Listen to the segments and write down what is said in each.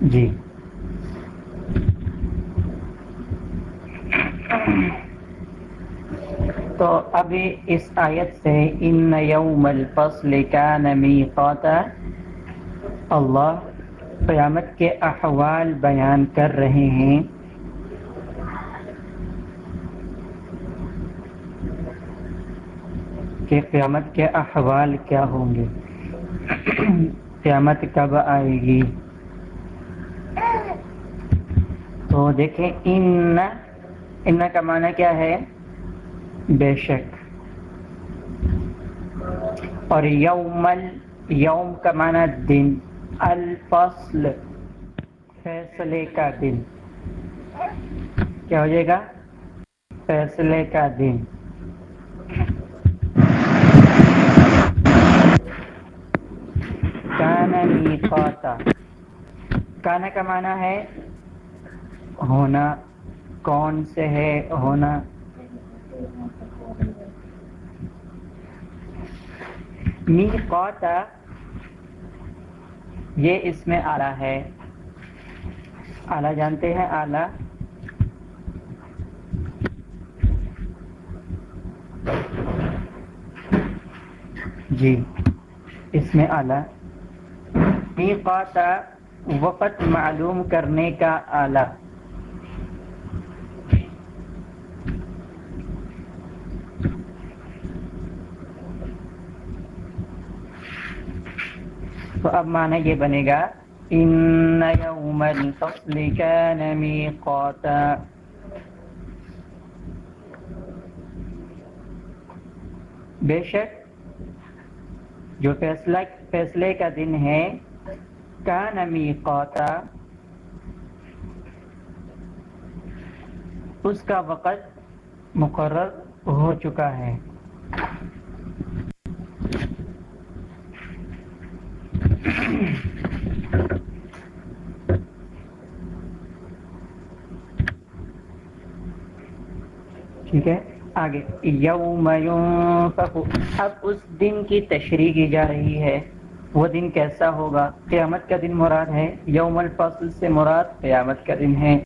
جی۔ تو ابھی اس آیت سے ان یوم الفصل کان میقاتا اللہ قیامت کے احوال بیان کر رہے ہیں۔ کہ قیامت کے احوال کیا ہوں گے۔ قیامت کب آئے گی؟ تو دیکھیں، ان ان کا معنی کیا ہے؟ بے شک۔ اور یوم یوم کا معنی دن۔ الفصل، فیصلے کا دن۔ کیا ہو جائے گا؟ فیصلے کا دن۔ کانا میقاتا۔ کانا کا معنی ہے ہونا کون سے ہے ہونا میقاتا یہ اس میں آلہ ہے آلہ جانتے ہیں آلہ جی اس میں آلہ میقاتا وقت معلوم کرنے کا آلہ تو اب معنی یہ بنے گا ان یوم الفصل کان میقاتا بے شک جو فیصلہ، فیصلے کا دن ہے کان میقاتا اس کا وقت مقرر ہو چکا ہے۔ ٹھیک ہے، آگے۔ یوم اب اس دن کی تشریح کی جا رہی ہے۔ وہ دن کیسا ہوگا؟ قیامت کا دن مراد ہے۔ یوم الفصل سے مراد قیامت کا دن ہے۔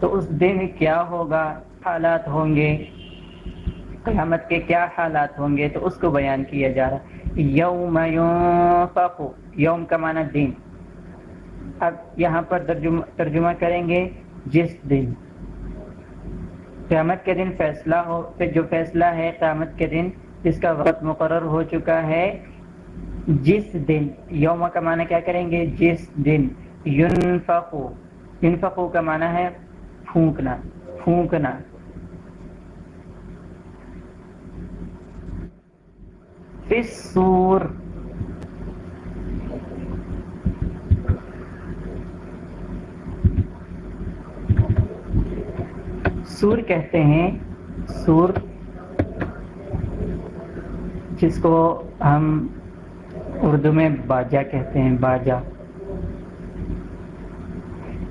تو اس دن کیا ہوگا؟ حالات ہوں گے۔ قیامت کے کیا حالات ہوں گے؟ تو اس کو بیان کیا جا رہا ہے۔ یوم ینفخ یوم کا معنی دن۔ اب یہاں پر ترجمہ ترجمہ کریں گے جس دن۔ قیامت کے دن فیصلہ ہو جو فیصلہ ہے قیامت کے دن جس کا وقت مقرر ہو چکا ہے۔ جس دن۔ یوم کا معنی کیا کریں گے؟ جس دن۔ ینفقو ینفقو کا معنی ہے پھونکنا پھونکنا۔ سور سور کہتے ہیں سور جس کو ہم اردو میں باجا کہتے ہیں باجا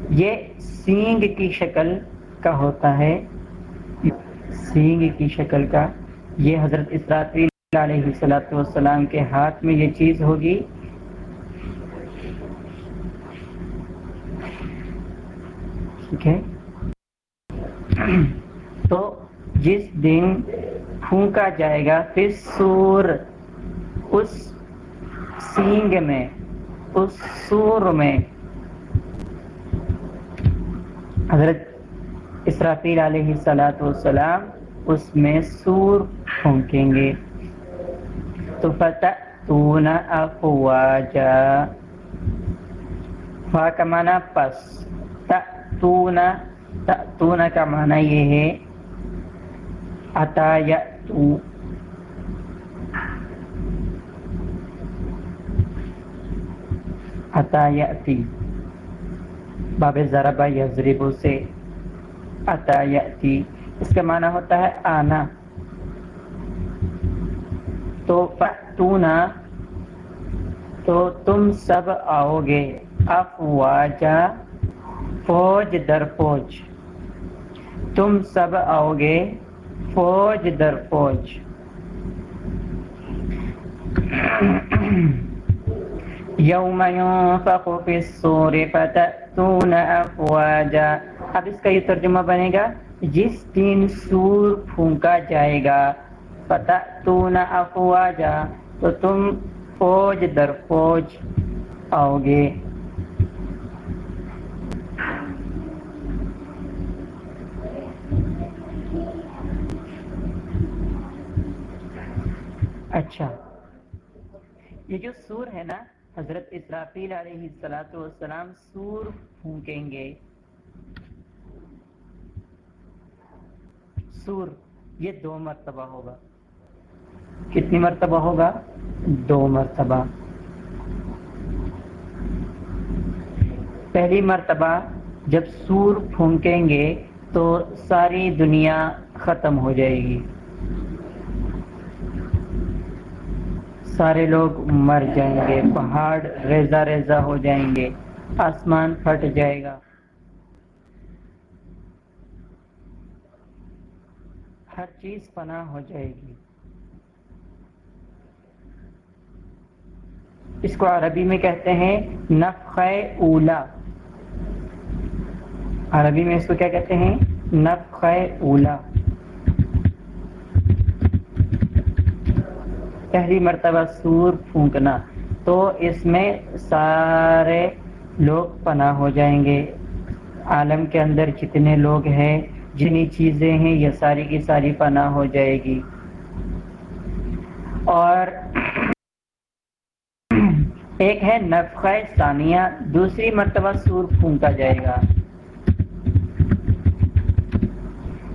یہ سینگ کی شکل کا ہوتا ہے سینگ کی شکل کا یہ حضرت اسرافیل علیہ صلاۃ والسلام کے ہاتھ میں یہ چیز ہوگی۔ ٹھیک ہے۔ تو جس دن پھونکا جائے گا، پھر سور اس سینگ میں، اس سور میں۔ حضرت اسرافیل علیہ صلاۃ والسلام اس میں سور پھونکیں گے۔ تو فتح تو افواجا فا کا معنی پس تأتونا تأتونا کا معنی یہ ہے عطا یأتو عطا یأتی باب ضربہ یضربو سے. عطا یأتی اس کا معنی ہوتا ہے آنا. تو فأتونا، تو تم سب آؤ گے افواجا، فوج در فوج۔ تم سب آؤ گے فوج در فوج۔ یوم ينفخ في الصور فتأتون افواجا۔ اب اس کا یہ ترجمہ بنے گا، جس دن سور پھونکا جائے گا۔ فتأتون افواجا تو تم فوج در فوج آؤ گے اچھا۔ یہ جو سور ہے نا، حضرت اسرافیل علیہ السلاۃ والسلام سور پھونکیں گے۔ سور، یہ دو مرتبہ ہوگا۔ کتنی مرتبہ ہوگا؟ دو مرتبہ۔ پہلی مرتبہ جب سور پھونکیں گے تو ساری دنیا ختم ہو جائے گی۔ سارے لوگ مر جائیں گے، پہاڑ ریزا ریزا ہو جائیں گے، آسمان پھٹ جائے گا۔ ہر چیز پناہ ہو جائے گی۔ اس کو عربی میں کہتے ہیں نفخ اولا۔ عربی میں اس کو کیا کہتے ہیں؟ نفخ اولا۔ پہلی مرتبہ سور پھونکنا۔ تو اس میں سارے لوگ پناہ ہو جائیں گے۔ عالم کے اندر جتنے لوگ ہیں، جتنی چیزیں ہیں، یہ ساری کی ساری پناہ ہو جائے گی اور ایک ہے نفخ ثانیہ، دوسری مرتبہ سور پھونکا جائے گا۔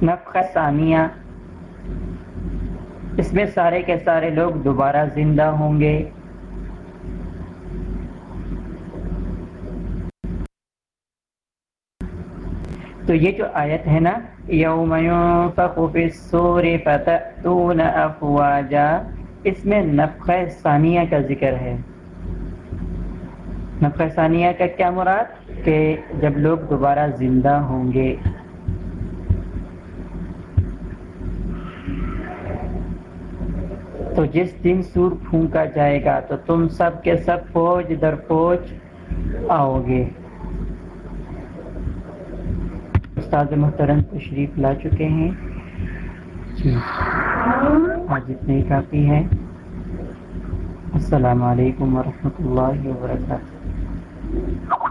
نفخ ثانیہ۔ اس میں سارے کے سارے لوگ دوبارہ زندہ ہوں گے۔ تو یہ جو آیت ہے نا، یوم ينفخ في فتأتون افواجا اس میں نفخ ثانیہ کا ذکر ہے۔ نفخ ثانیہ کا کیا مراد؟ کہ جب لوگ دوبارہ زندہ ہوں گے۔ تو جس دن سور پھونکا جائے گا تو تم سب کے سب فوج در فوج آؤ گے۔ استاد محترم تشریف لا چکے ہیں۔ جی۔ آج اتنے کافی ہے۔ السلام علیکم ورحمۃ اللہ وبرکاتہ۔ Thank you.